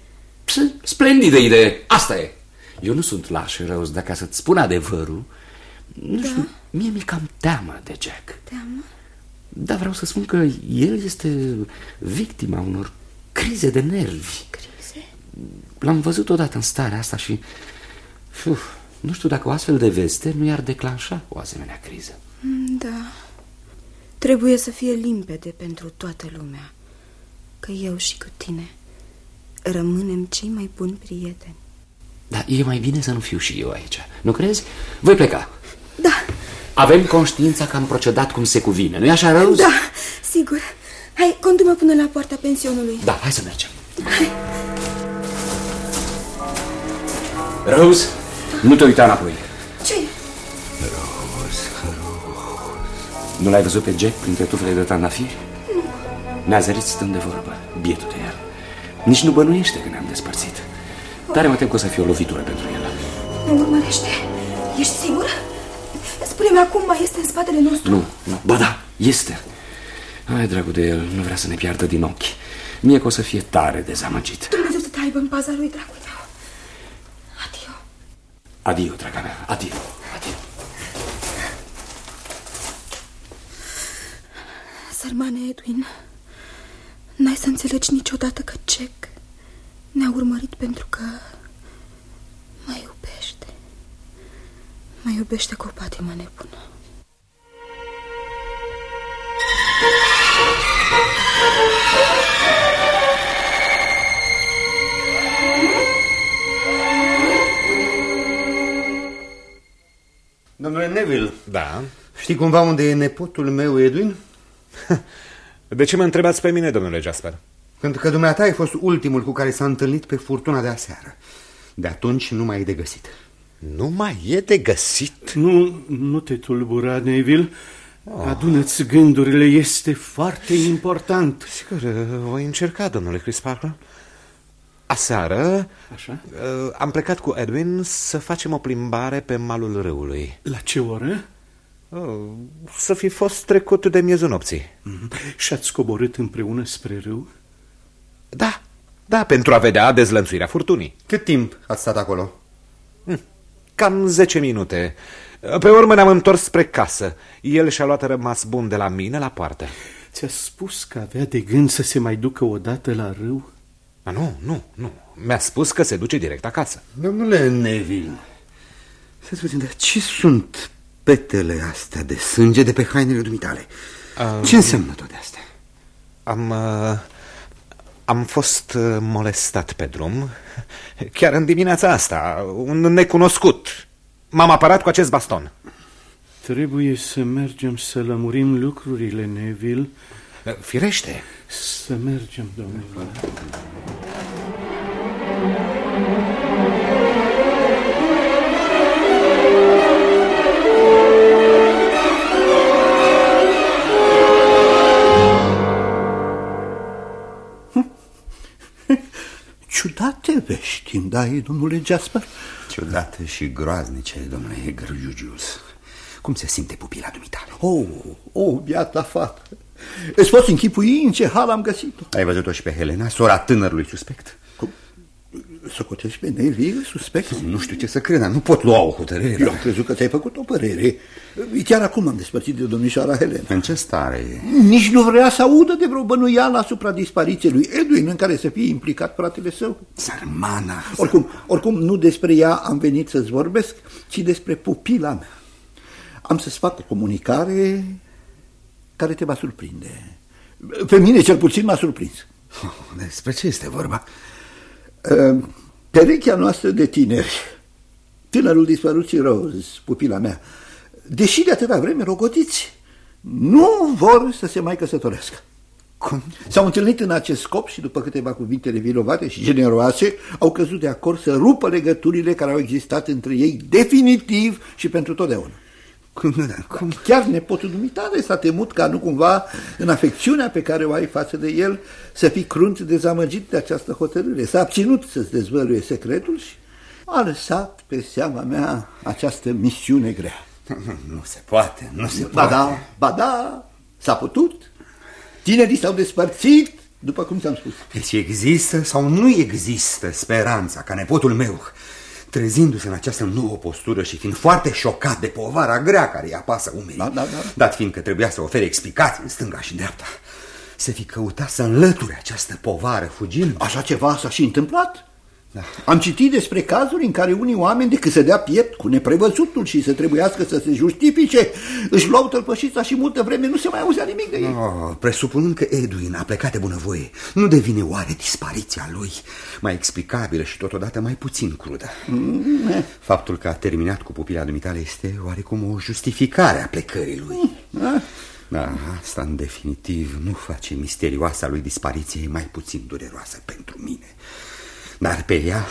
Splendidă idee, asta e. Eu nu sunt laș rău, dar ca să-ți spun adevărul, nu Da. știu, mie mi cam teamă de Jack. Teamă? Da, vreau să spun că el este victima unor crize de nervi. Crize? L-am văzut odată în starea asta și... Uf, nu știu dacă o astfel de veste nu i-ar declanșa o asemenea criză. Mm, Da. Trebuie să fie limpede pentru toată lumea că eu și cu tine rămânem cei mai buni prieteni. Dar e mai bine să nu fiu și eu aici. Nu crezi? Voi pleca. Da, Avem conștiința că am procedat cum se cuvine. Nu-i așa rău? da, sigur. Hai, condu-mă până la poarta pensionului. Da, hai să mergem. Rose, nu te uita înapoi. Ce? Nu l-ai văzut pe Jack printre tufele de trandafiri? Nu. Ne-a zărit stând de vorbă, bietul de el. Nici nu bănuiește că ne-am despărțit. Tare mă tem că o să fie o lovitură pentru el. Ne urmărește. Ești sigur? Spune-mi acum, mai este în spatele nostru? Nu, nu, ba da, este. Ai, dragul de el, nu vrea să ne piardă din ochi. Mie că o să fie tare dezamăgit. Dumnezeu să te aibă în paza lui, dragul meu. Adio. Adio, draga mea, adio, adio. Sărmane Edwin, n-ai să înțelegi niciodată că Jack ne-a urmărit pentru că mă iubește. Mă iubește cu o patimă nebună. Domnule Neville, Da? știi cumva unde e nepotul meu, Edwin? [LAUGHS] De ce mă întrebați pe mine, domnule Jasper? Pentru că dumneata ai fost ultimul cu care s-a întâlnit pe furtuna de aseară. De atunci nu mai ai de găsit. Nu mai e de găsit? Nu, nu te tulbura, Neville. Oh. Adună-ți gândurile, este foarte important. Sigur, voi încerca, domnule Chris Parker. Aseară Așa? uh, am plecat cu Edwin să facem o plimbare pe malul râului. La ce oră? Oh, să fi fost trecut de miezul nopții. Mm -hmm. Și ați coborât împreună spre râu? Da, da, pentru a vedea dezlănțuirea furtunii. Cât timp ați stat acolo? Hm, cam 10 minute. Pe urmă ne-am întors spre casă. El și-a luat rămas bun de la mine la poartă. Ți-a spus că avea de gând să se mai ducă odată la râu? A, nu, nu, nu. Mi-a spus că se duce direct acasă. Domnule Neville, să puțin, dar ce sunt petele astea de sânge de pe hainele dumitale? Um, ce înseamnă toate astea? Am... Uh, am fost uh, molestat pe drum, chiar în dimineața asta, un necunoscut. M-am apărat cu acest baston. Trebuie să mergem să lămurim lucrurile, Neville. Firește. Să mergem, domnule. Ciudate vești îmi dai, domnule Jasper? Ciudate și groaznice, domnule Grjugius. Cum se simte pupila dumitale? Oh, oh, biata fată. Îți poți închipui în ce hal am găsit-o? Ai văzut-o și pe Helena, sora tânărului suspect? Cum? Socotești pe Neville suspect? Nu știu ce să cred, dar nu pot lua o hotărâre. Eu am crezut că ți-ai făcut o părere. Chiar acum am despărțit de domnișoara Helena. În ce stare e? Nici nu vrea să audă de vreo bănuială asupra dispariției lui Edwin în care să fie implicat fratele său. Sarmana! Oricum, oricum, nu despre ea am venit să-ți vorbesc, ci despre pupila mea. Am să-ți fac o comunicare care te va surprinde. Pe mine cel puțin m-a surprins. Oh, despre ce este vorba? Perechea noastră de tineri, tânărul dispărut și Rose, pupila mea, deși de atâta vreme rogotiți, nu vor să se mai căsătorească. Cum? S-au întâlnit în acest scop și după câteva cuvinte vinovate și generoase, au căzut de acord să rupă legăturile care au existat între ei definitiv și pentru totdeauna. Cum, cum? Chiar nepotul dumitare s-a temut ca nu cumva în afecțiunea pe care o ai față de el să fii crunt dezamăgit de această hotărâre. S-a abținut să-ți dezvăluie secretul și a lăsat pe seama mea această misiune grea. Nu se poate, nu se ba poate. da, ba da, s-a putut. Tinerii s-au despărțit, după cum ți-am spus. Deci există sau nu există speranța ca nepotul meu trezindu-se în această nouă postură și fiind foarte șocat de povara grea care îi apasă umerii, da, da, da. dat fiindcă trebuia să ofere explicații în stânga și în dreapta, să fi căutat să înlăture această povară fugind. Așa ceva s-a și întâmplat? Da. Am citit despre cazuri în care unii oameni, decât să dea piept cu neprevăzutul și să trebuiască să se justifice, își luau tălpășița și multă vreme nu se mai auzea nimic de ei. Oh, presupunând că Edwin a plecat de bunăvoie, nu devine oare dispariția lui mai explicabilă și totodată mai puțin crudă? Mm. Faptul că a terminat cu pupila dumitale este oarecum o justificare a plecării lui. Mm. Da, asta în definitiv nu face misterioasa lui dispariție mai puțin dureroasă pentru mine. Dar pe ea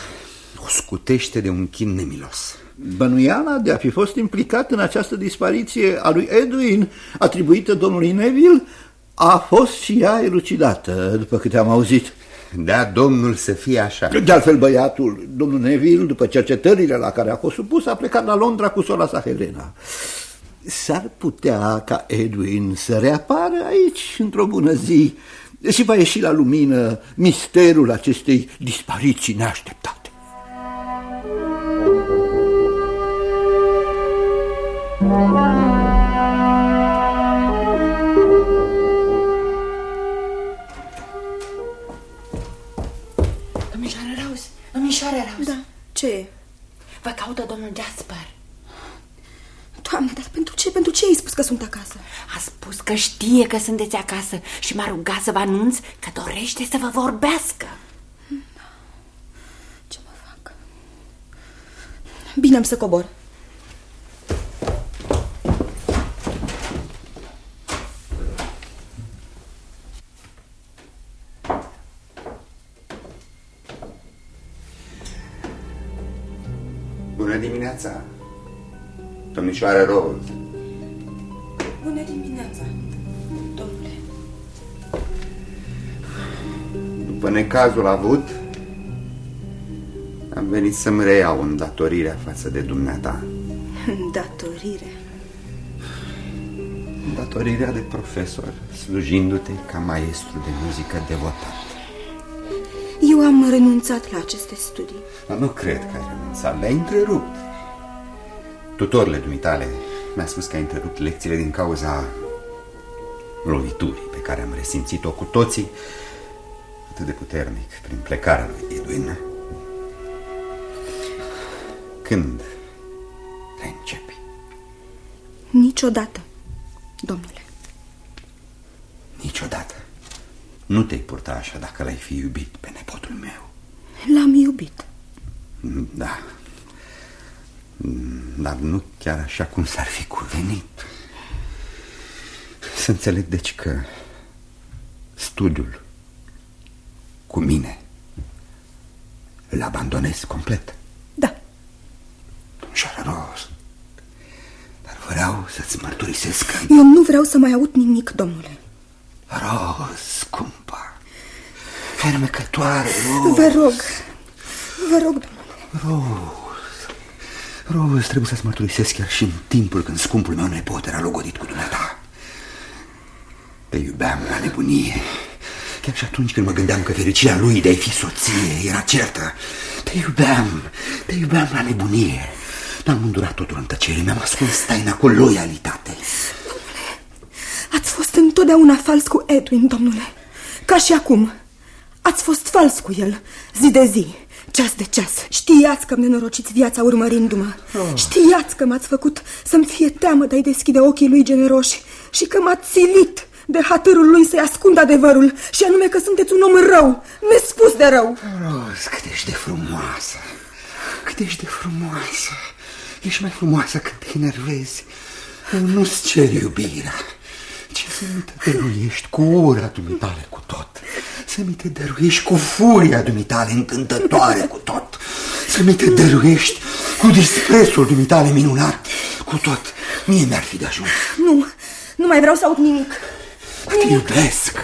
o scutește de un chin nemilos. Bănuiala de a fi fost implicat în această dispariție a lui Edwin, atribuită domnului Neville, a fost și ea elucidată, după câte am auzit. Da, domnul să fie așa. De altfel, băiatul, domnul Neville, după cercetările la care a fost supus, a plecat la Londra cu sora sa Helena. S-ar putea ca Edwin să reapară aici într-o bună zi și va ieși la lumină misterul acestei dispariții neașteptate. Domnișoară Rose, domnișoară Rose. Da, ce e? Vă caută domnul Jasper. Doamne, dar pentru ce? Pentru ce ai spus că sunt acasă? A spus că știe că sunteți acasă și m-a rugat să vă anunț că dorește să vă vorbească. Ce mă fac? Bine am să cobor. Bună dimineața! Dimineața, domnișoară Rose. Bună dimineața, domnule. După necazul avut, am venit să-mi reiau îndatorirea față de dumneata. Datorire. Îndatorirea de profesor, slujindu-te ca maestru de muzică devotat. Eu am renunțat la aceste studii. Dar nu cred că ai renunțat, le-ai întrerupt. Tutorele dumitale mi-a spus că ai întrerupt lecțiile din cauza loviturii pe care am resimțit-o cu toții atât de puternic prin plecarea lui Edwin. Când reîncepi? Niciodată, domnule. Niciodată. Nu te-ai purta așa dacă l-ai fi iubit pe nepotul meu. L-am iubit. Da. Dar nu chiar așa cum s-ar fi cuvenit. Să înțeleg deci că studiul cu mine îl abandonez complet. Da. Domnișoara Ros, dar vreau să-ți mărturisesc că... Eu nu vreau să mai aud nimic, domnule. Ros, scumpa, fermecătoare, Ros. Vă rog, vă rog, domnule. Ros, Ros, trebuie să-ți mărturisesc chiar și în timpul când scumpul meu nepot era logodit cu dumneata. Te iubeam la nebunie. Chiar și atunci când mă gândeam că fericirea lui de a fi soție era certă. Te iubeam, te iubeam la nebunie. N-am îndurat totul în tăcere, mi-am ascuns taina cu loialitate. Ați fost întotdeauna fals cu Edwin, domnule. Ca și acum. Ați fost fals cu el, zi de zi, ceas de ceas. Știați că-mi nenorociți viața urmărindu-mă. Oh. Știați că m-ați făcut să-mi fie teamă de a-i deschide ochii lui generoși și că m-ați silit de hatărul lui să-i ascund adevărul și anume că sunteți un om rău, nespus de rău. Ros, cât ești de frumoasă, cât ești de frumoasă. Ești mai frumoasă când te enervezi. Eu nu-ți cer iubirea, ci să mi te dăruiești cu ura dumitale cu tot. Să mi te dăruiești cu furia dumitale încântătoare cu tot. Să mi te dăruiești cu disprețul dumitale minunat cu tot. Mie mi-ar fi de ajuns. Nu, nu mai vreau să aud nimic. Te iubesc,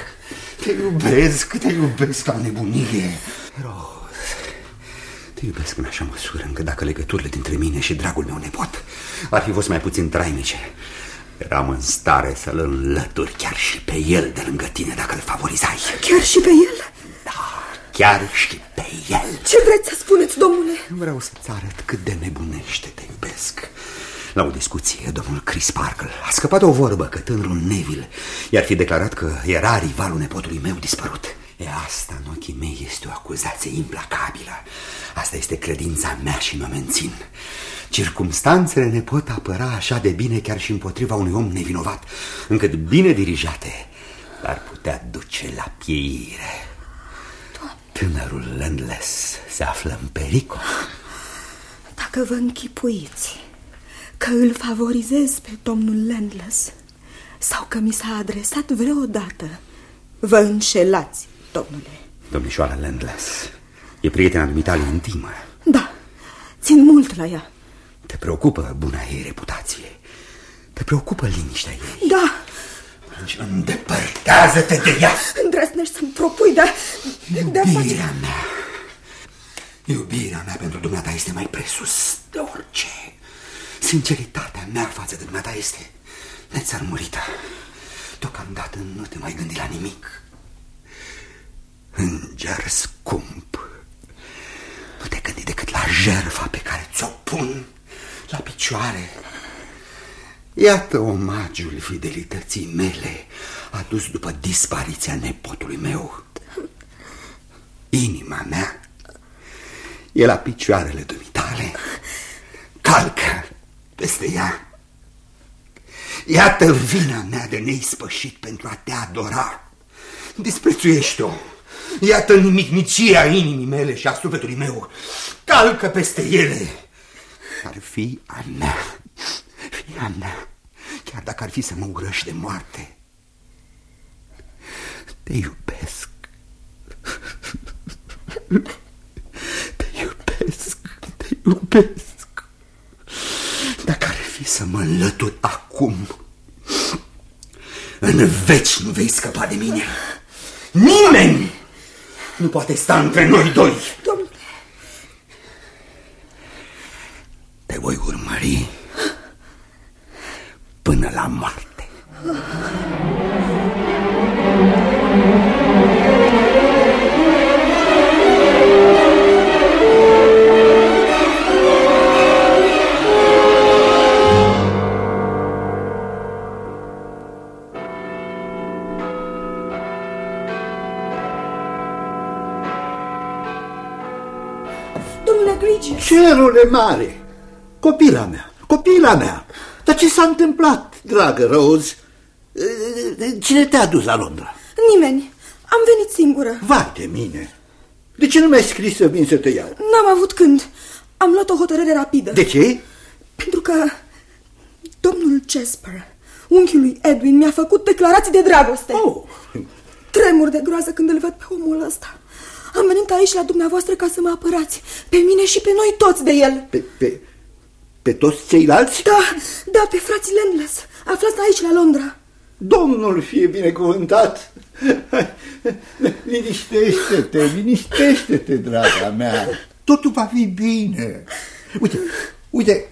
te iubesc, te iubesc la nebunie. Ros, te iubesc în așa măsură încât dacă legăturile dintre mine și dragul meu nepot ar fi fost mai puțin trainice, eram în stare să-l înlături chiar și pe el de lângă tine dacă îl favorizai. Chiar și pe el? Da, chiar și pe el. Ce vreți să spuneți, domnule? Vreau să-ți arăt cât de nebunește te iubesc. La o discuție, domnul Chris Parkle a scăpat o vorbă că tânărul Neville i-ar fi declarat că era rivalul nepotului meu dispărut. E asta în ochii mei este o acuzație implacabilă. Asta este credința mea și mă mențin. Circumstanțele ne pot apăra așa de bine chiar și împotriva unui om nevinovat, încât bine dirijate l-ar putea duce la pieire. Tânărul Landless se află în pericol. Dacă vă închipuiți că îl favorizez pe domnul Landless sau că mi s-a adresat vreodată, vă înșelați, domnule. Domnișoara Landless, e prietena dumitale intimă. Da, țin mult la ea. Te preocupă buna ei reputație. Te preocupă liniștea ei. Da. Atunci îndepărtează-te de ea. Îndrăznești să-mi propui de, de, de a face... Iubirea mea. Iubirea mea pentru dumneata este mai presus de orice. Sinceritatea mea față de dumneata este nețărmurită. Deocamdată nu te mai gândi la nimic. Înger scump, nu te gândi decât la jertfa pe care ți-o pun la picioare. Iată omagiul fidelității mele adus după dispariția nepotului meu. Inima mea e la picioarele dumitale. Calcă peste ea. Iată vina mea de neispășit pentru a te adora. Disprețuiește-o. Iată nimicnicia inimii mele și a sufletului meu. Calcă peste ele. Ar fi a mea. Fi a mea. Chiar dacă ar fi să mă urăși de moarte. Te iubesc. Te iubesc. Te iubesc. fi să mă înlături acum. În veci nu vei scăpa de mine. Nimeni nu poate sta între noi doi. Domnule, Te voi urmări până la moarte. domnule Grigius, Cerule mare, copila mea, copila mea. Dar ce s-a întâmplat, dragă Rose? Cine te-a dus la Londra? nimeni. Am venit singură. Vai de mine! De ce nu mi-ai scris să vin să te iau? N-am avut când. Am luat o hotărâre rapidă. De ce? Pentru că domnul Jasper, unchiul lui Edwin, mi-a făcut declarații de dragoste. Oh, Tremur de groază când îl văd pe omul ăsta. Am venit aici la dumneavoastră ca să mă apărați, pe mine și pe noi toți de el. pe, pe, pe toți ceilalți? Da, da, pe frații Landless, aflați aici la Londra. Domnul fie binecuvântat! Liniștește-te, liniștește-te, draga mea! Totul va fi bine! Uite, uite,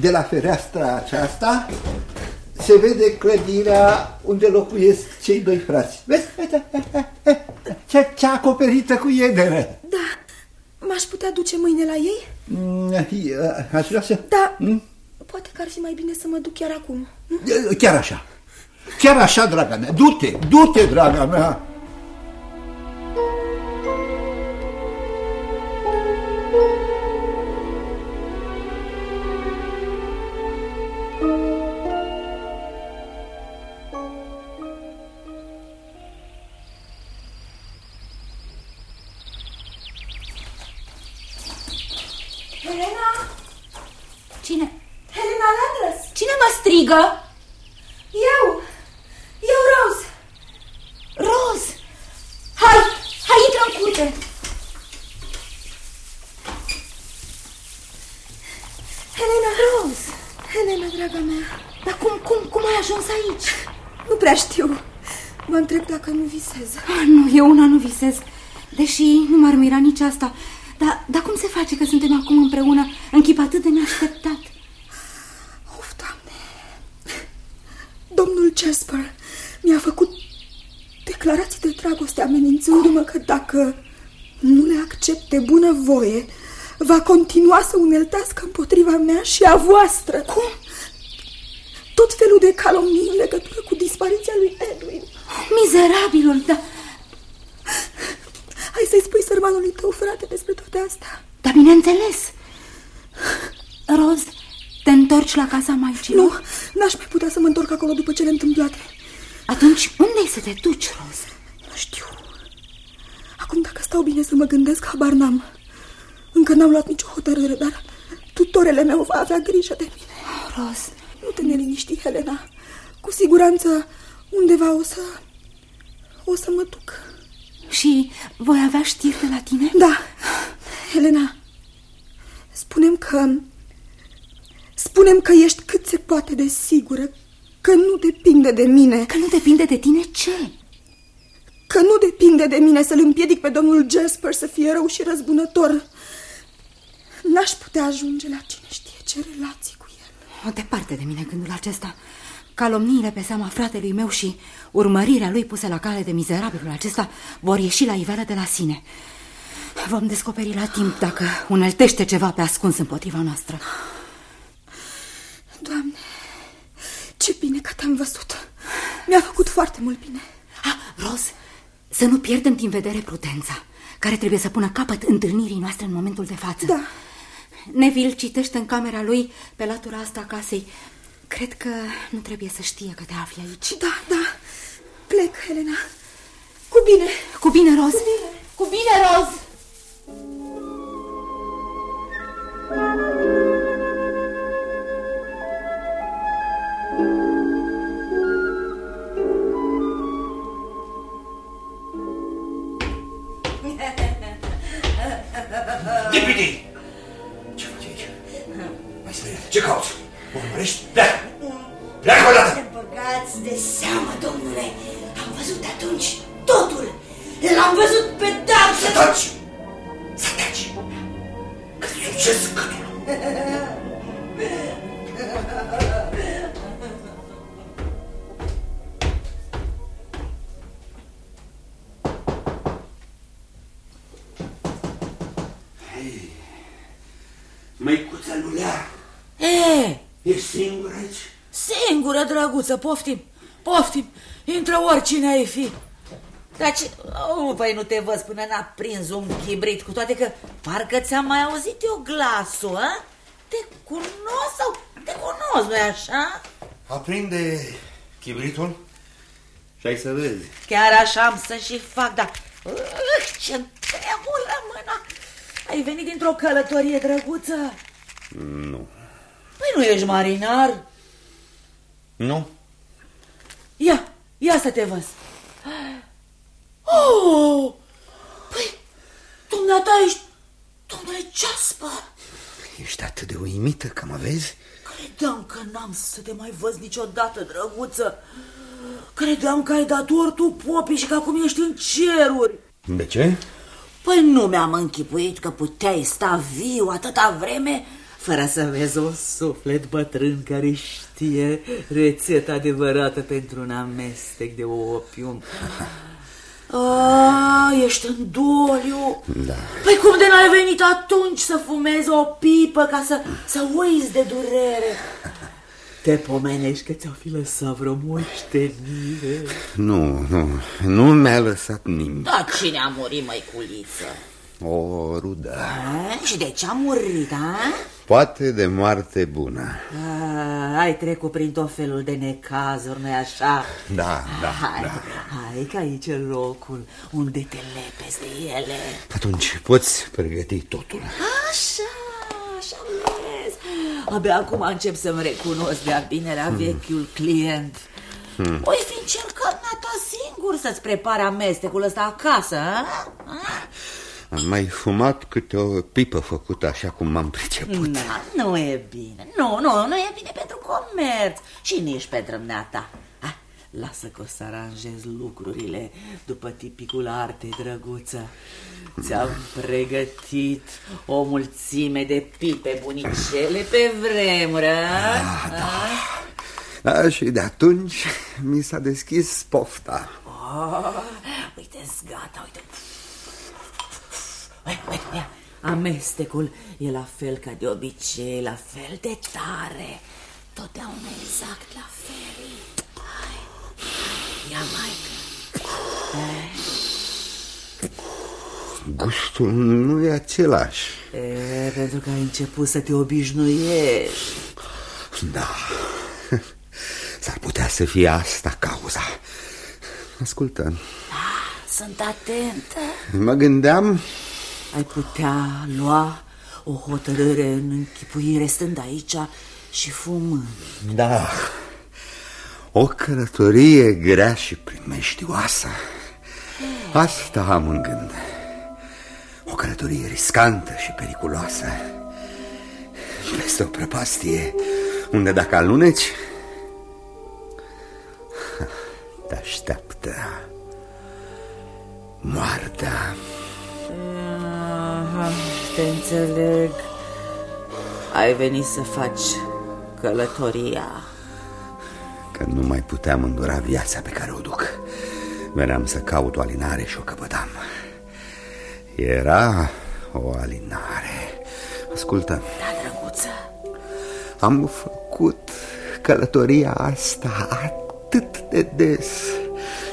de la fereastra aceasta se vede clădirea unde locuiesc cei doi frați. Vezi? Uite, cea, cea acoperită cu iedere. Da, m-aș putea duce mâine la ei? Mm, Aș vrea să... Da, Mm? poate că ar fi mai bine să mă duc chiar acum. Chiar așa. Chiar așa, draga mea. Du-te, du-te, draga mea. Helena! Întreb dacă nu visez. Ah, nu, eu una nu visez. Deși nu m-ar mira nici asta. Dar, dar cum se face că suntem acum împreună în chip atât de neașteptat? Of, Doamne! Domnul Jasper mi-a făcut declarații de dragoste amenințându-mă că dacă nu le accept de bună voie, va continua să uneltească împotriva mea și a voastră. Cum? Tot felul de calomnii în legătură cu dispariția lui Edwin. Mizerabilul, da. Hai să-i spui sărmanului tău, frate, despre toate astea. Dar bineînțeles. Roz, te întorci la casa maicilor? Nu, n-aș mai putea să mă întorc acolo după cele întâmplate. Atunci unde ai să te duci, Roz? Nu știu. Acum, dacă stau bine să mă gândesc, habar n-am. Încă n-am luat nicio hotărâre, dar tutorele meu va avea grijă de mine. Roz, Nu te neliniști, Helena. Cu siguranță undeva o să... o să mă duc. și voi avea știri de la tine? Da, Helena, spunem că... Spunem că ești cât se poate de sigură că nu depinde de mine. Că nu depinde de tine ce? Că nu depinde de mine să-l împiedic pe domnul Jasper să fie rău și răzbunător. N-aș putea ajunge la cine știe ce relații cu el. O, departe de mine gândul acesta. Calomniile pe seama fratelui meu și urmărirea lui puse la cale de mizerabilul acesta vor ieși la iveală de la sine. Vom descoperi la timp dacă uneltește ceva pe ascuns împotriva noastră. Doamne, ce bine că te-am văzut. Mi-a făcut foarte mult bine. Ah, Ros, să nu pierdem din vedere prudența, care trebuie să pună capăt întâlnirii noastre în momentul de față. Da. Neville citește în camera lui pe latura asta a casei. Cred că nu trebuie să știe că te afli aici. Da, da. Plec, Helena. Cu bine. Cu bine, Ros. Cu bine. Cu bine, Ros. Deputy! Ce faci aici? Mai străin, ce cauți? Urmărești? Pleacă! Pleacă odată! Băgați de seamă, domnule! Am văzut atunci totul! L-am văzut pe Dan! Să taci! Să taci! Că succes gâtul! Măicuța Lulea, E, ești singur aici? singură, drăguță, poftim, poftim, intră oricine ai fi. Dar ce... Oh, păi nu te văz până n-a prins un chibrit, cu toate că parcă ți-am mai auzit eu glasul, a? Te cunosc sau te cunosc, nu-i așa? Aprinde chibritul și ai să vezi. Chiar așa am să și fac, dar... Uh, ce tremură mâna! Ai venit dintr-o călătorie drăguță? Nu. Păi nu ești marinar? Nu? Ia, ia să te văz. Oh! Păi, dumneata ești... Domnule Jasper! Ești atât de uimită că mă vezi? Credeam că n-am să te mai văz niciodată, drăguță. Credeam că ai dat ortul popii și că acum ești în ceruri. De ce? Păi nu mi-am închipuit că puteai sta viu atâta vreme fără să vezi un suflet bătrân care știe rețeta adevărată pentru un amestec de opium. A, ești în doliu? Da. Păi cum de n-ai venit atunci să fumezi o pipă ca să, să uiți de durere? Te pomenești că ți-au fi lăsat vreo moștenire? Nu, nu, nu mi-a lăsat nimic. Da, cine a murit, măiculiță? O rudă. A? Și de ce a murit, a? Poate de moarte bună. a ai trecut prin tot felul de necazuri, nu-i așa? Da, da, hai, da. hai că aici e locul unde te lepezi de ele. Atunci poți pregăti totul. Așa, așa vezi. Abia acum încep să-mi recunosc de-a bine la vechiul client. Hmm. Voi fi încercat ta singur să-ți prepare amestecul ăsta acasă, a? a? Am mai fumat câte o pipă făcută așa cum m-am priceput. Na, nu e bine. Nu, nu, nu e bine pentru comerț și nici pentru dumneata. Ah, lasă că o să aranjez lucrurile după tipicul artei, drăguță. Ți-am pregătit o mulțime de pipe bunicele pe vremură. Da, da. Da, și de atunci mi s-a deschis pofta. Oh, uite gata, uite. Uite, uite, ia. Amestecul e la fel ca de obicei, la fel de tare. Totdeauna exact la fel. Hai, hai, ia mai. Gustul nu e același. E, pentru că ai început să te obișnuiești. Da. S-ar putea să fie asta cauza. Ascultă, Ah, sunt atentă. mă gândeam Ai putea lua o hotărâre în închipuire stând aici și fumând. Da. O călătorie grea și primejdioasă. Asta am în gând. O călătorie riscantă și periculoasă. Peste o prăpastie unde dacă aluneci, te așteaptă moartea. Aha, te înțeleg. Ai venit să faci călătoria. Că nu mai puteam îndura viața pe care o duc. Veneam să caut o alinare și o căpătam. Era o alinare. Ascultă, Da, drăguță. am făcut călătoria asta atât de des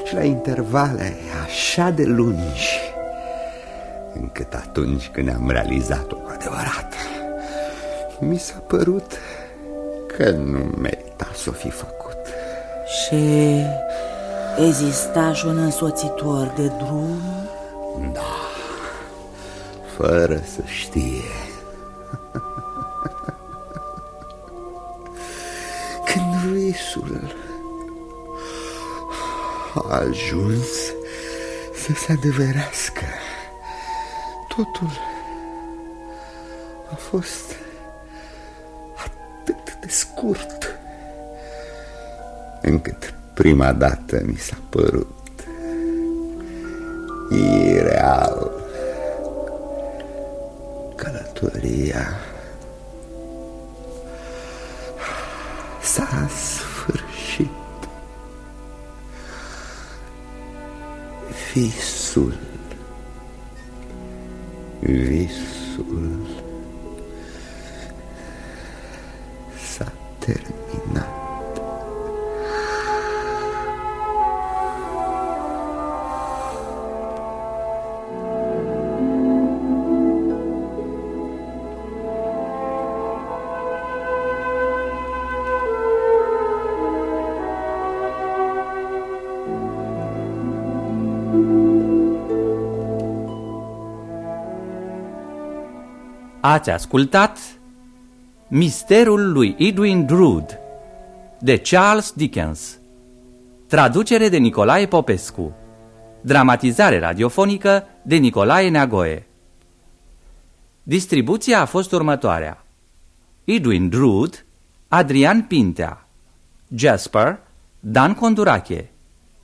și la intervale așa de lungi, încât atunci când am realizat-o cu adevărat, mi s-a părut că nu merita să o fi făcut. Și exista și un însoțitor de drum? Da, fără să știe. [LAUGHS] Când visul a ajuns să se adeverească, totul a fost atât de scurt scurt încât prima dată mi s-a părut ireal călătoria s-a sfârșit. Visul, visul Ați ascultat Misterul lui Edwin Drood de Charles Dickens. Traducere de Nicolae Popescu. Dramatizare radiofonică de Nicolae Neagoe. Distribuția a fost următoarea. Edwin Drood Adrian Pintea Jasper Dan Condurache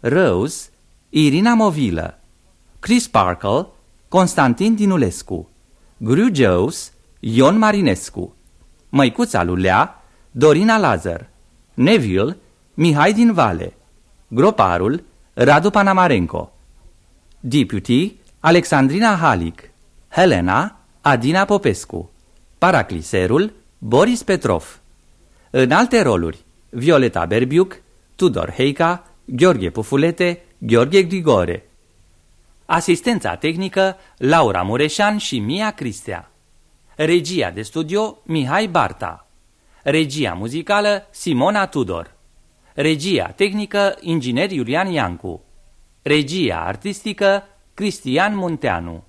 Rose Irina Movilă Chris Parkle Constantin Dinulescu Grugeus, Ion Marinescu, Măicuța Lulea, Dorina Lazar, Neville, Mihai din Vale, Groparul, Radu Panamarenco, Deputy, Alexandrina Halic, Helena, Adina Popescu, Paracliserul, Boris Petrov. În alte roluri, Violeta Berbiuc, Tudor Heica, Gheorghe Pufulete, Gheorghe Grigore. Asistența tehnică Laura Mureșan și Mia Cristea. Regia de studio Mihai Barta. Regia muzicală Simona Tudor. Regia tehnică Inginer Iulian Iancu. Regia artistică Cristian Munteanu.